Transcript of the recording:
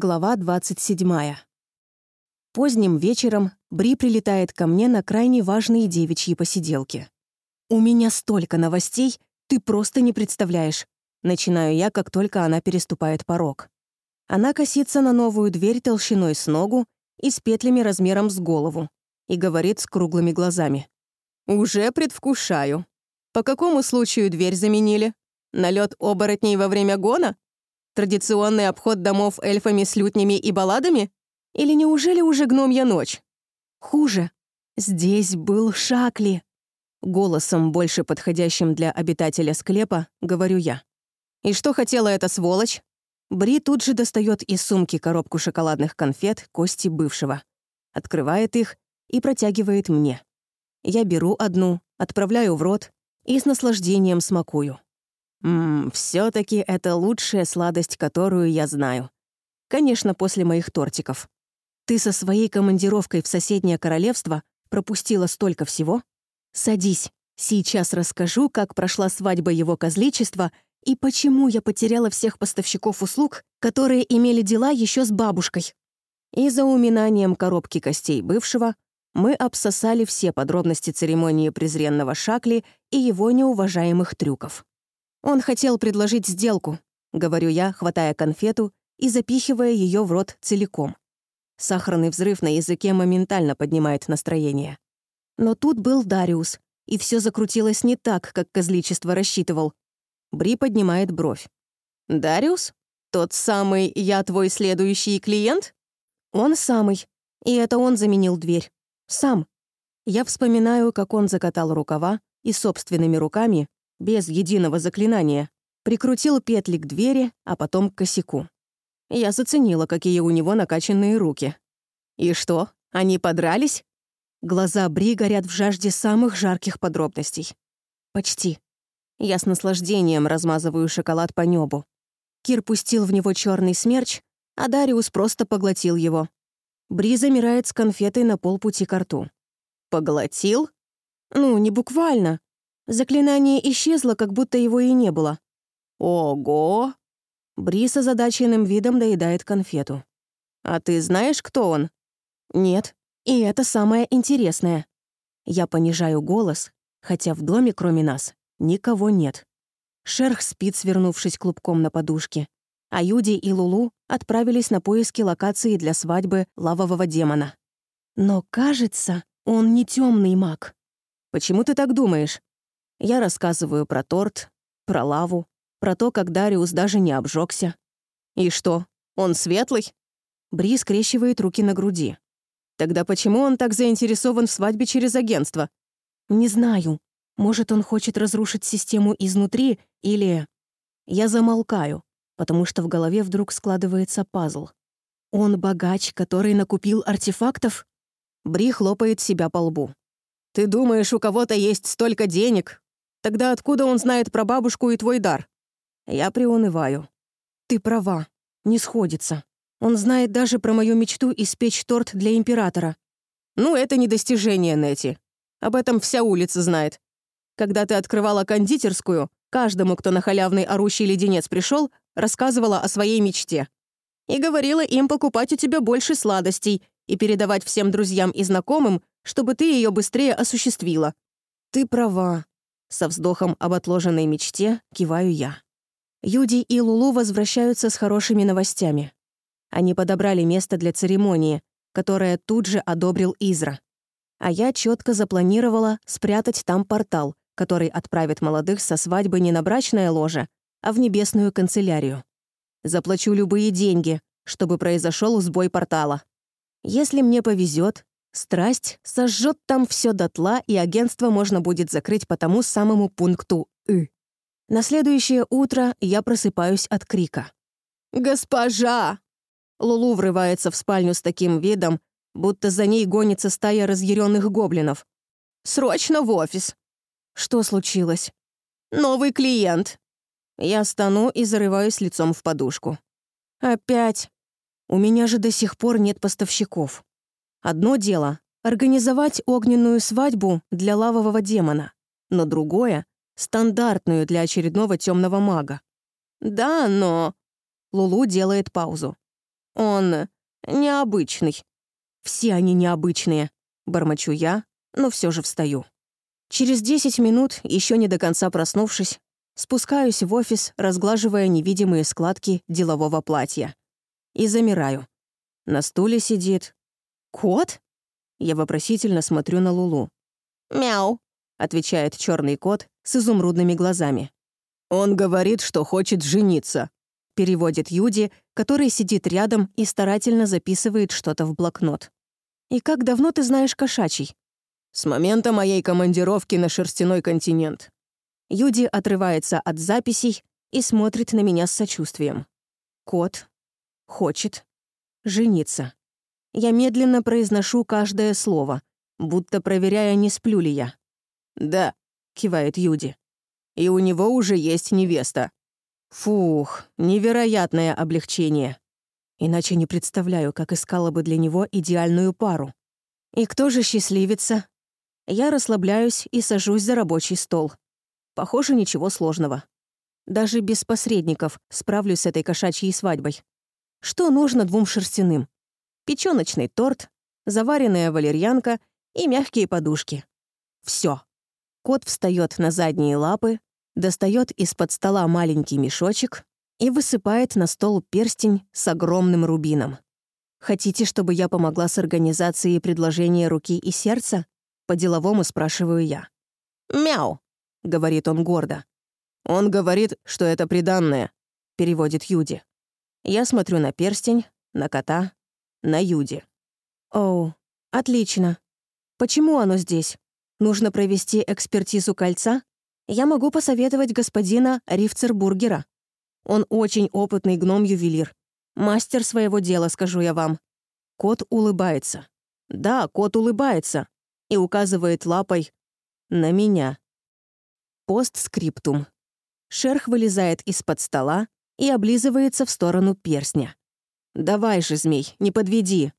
Глава 27. Поздним вечером Бри прилетает ко мне на крайне важные девичьи посиделки. «У меня столько новостей, ты просто не представляешь», начинаю я, как только она переступает порог. Она косится на новую дверь толщиной с ногу и с петлями размером с голову и говорит с круглыми глазами. «Уже предвкушаю. По какому случаю дверь заменили? Налет оборотней во время гона?» Традиционный обход домов эльфами с лютнями и балладами? Или неужели уже гномья ночь? Хуже. Здесь был Шакли. Голосом, больше подходящим для обитателя склепа, говорю я. И что хотела эта сволочь? Бри тут же достает из сумки коробку шоколадных конфет Кости бывшего. Открывает их и протягивает мне. Я беру одну, отправляю в рот и с наслаждением смакую. Ммм, все таки это лучшая сладость, которую я знаю. Конечно, после моих тортиков. Ты со своей командировкой в соседнее королевство пропустила столько всего? Садись. Сейчас расскажу, как прошла свадьба его козличества и почему я потеряла всех поставщиков услуг, которые имели дела еще с бабушкой. И за уминанием коробки костей бывшего мы обсосали все подробности церемонии презренного Шакли и его неуважаемых трюков. Он хотел предложить сделку, говорю я, хватая конфету и запихивая ее в рот целиком. Сахарный взрыв на языке моментально поднимает настроение. Но тут был Дариус, и все закрутилось не так, как козличество рассчитывал. Бри поднимает бровь. «Дариус? Тот самый «я твой следующий клиент»?» «Он самый. И это он заменил дверь. Сам». Я вспоминаю, как он закатал рукава и собственными руками без единого заклинания, прикрутил петли к двери, а потом к косяку. Я заценила, какие у него накачанные руки. И что, они подрались? Глаза Бри горят в жажде самых жарких подробностей. Почти. Я с наслаждением размазываю шоколад по небу. Кир пустил в него черный смерч, а Дариус просто поглотил его. Бри замирает с конфетой на полпути к рту. «Поглотил?» «Ну, не буквально. Заклинание исчезло, как будто его и не было. «Ого!» Брис озадаченным видом доедает конфету. «А ты знаешь, кто он?» «Нет. И это самое интересное. Я понижаю голос, хотя в доме, кроме нас, никого нет. Шерх спит, свернувшись клубком на подушке, а Юди и Лулу отправились на поиски локации для свадьбы лавового демона. Но, кажется, он не темный маг. «Почему ты так думаешь?» Я рассказываю про торт, про лаву, про то, как Дариус даже не обжегся. И что, он светлый? Бри скрещивает руки на груди. Тогда почему он так заинтересован в свадьбе через агентство? Не знаю. Может, он хочет разрушить систему изнутри или... Я замолкаю, потому что в голове вдруг складывается пазл. Он богач, который накупил артефактов? Бри хлопает себя по лбу. «Ты думаешь, у кого-то есть столько денег, Тогда откуда он знает про бабушку и твой дар? Я приунываю. Ты права. Не сходится. Он знает даже про мою мечту испечь торт для императора. Ну, это не достижение, Нети. Об этом вся улица знает. Когда ты открывала кондитерскую, каждому, кто на халявный орущий леденец пришел, рассказывала о своей мечте. И говорила им покупать у тебя больше сладостей и передавать всем друзьям и знакомым, чтобы ты ее быстрее осуществила. Ты права. Со вздохом об отложенной мечте киваю я. Юди и Лулу возвращаются с хорошими новостями. Они подобрали место для церемонии, которое тут же одобрил Изра. А я четко запланировала спрятать там портал, который отправит молодых со свадьбы не на брачное ложе, а в небесную канцелярию. Заплачу любые деньги, чтобы произошел сбой портала. Если мне повезет, Страсть сожжет там все дотла, и агентство можно будет закрыть по тому самому пункту «ы». На следующее утро я просыпаюсь от крика. «Госпожа!» Лулу врывается в спальню с таким видом, будто за ней гонится стая разъяренных гоблинов. «Срочно в офис!» «Что случилось?» «Новый клиент!» Я стану и зарываюсь лицом в подушку. «Опять? У меня же до сих пор нет поставщиков». Одно дело — организовать огненную свадьбу для лавового демона, но другое — стандартную для очередного темного мага. «Да, но...» Лулу делает паузу. Он необычный. Все они необычные. Бормочу я, но все же встаю. Через 10 минут, еще не до конца проснувшись, спускаюсь в офис, разглаживая невидимые складки делового платья. И замираю. На стуле сидит... Кот? Я вопросительно смотрю на Лулу. «Мяу», — отвечает черный кот с изумрудными глазами. «Он говорит, что хочет жениться», — переводит Юди, который сидит рядом и старательно записывает что-то в блокнот. «И как давно ты знаешь кошачий?» «С момента моей командировки на шерстяной континент». Юди отрывается от записей и смотрит на меня с сочувствием. Кот хочет жениться. Я медленно произношу каждое слово, будто проверяя, не сплю ли я. «Да», — кивает Юди. «И у него уже есть невеста». Фух, невероятное облегчение. Иначе не представляю, как искала бы для него идеальную пару. И кто же счастливится? Я расслабляюсь и сажусь за рабочий стол. Похоже, ничего сложного. Даже без посредников справлюсь с этой кошачьей свадьбой. Что нужно двум шерстяным? Печёночный торт, заваренная валерьянка и мягкие подушки. Все. Кот встает на задние лапы, достает из-под стола маленький мешочек и высыпает на стол перстень с огромным рубином. «Хотите, чтобы я помогла с организацией предложения руки и сердца?» По-деловому спрашиваю я. «Мяу», — говорит он гордо. «Он говорит, что это приданное», — переводит Юди. Я смотрю на перстень, на кота, на Юди. «Оу, отлично. Почему оно здесь? Нужно провести экспертизу кольца? Я могу посоветовать господина Рифцербургера. Он очень опытный гном-ювелир. Мастер своего дела, скажу я вам. Кот улыбается. Да, кот улыбается. И указывает лапой на меня. Постскриптум. Шерх вылезает из-под стола и облизывается в сторону перстня. «Давай же, змей, не подведи!»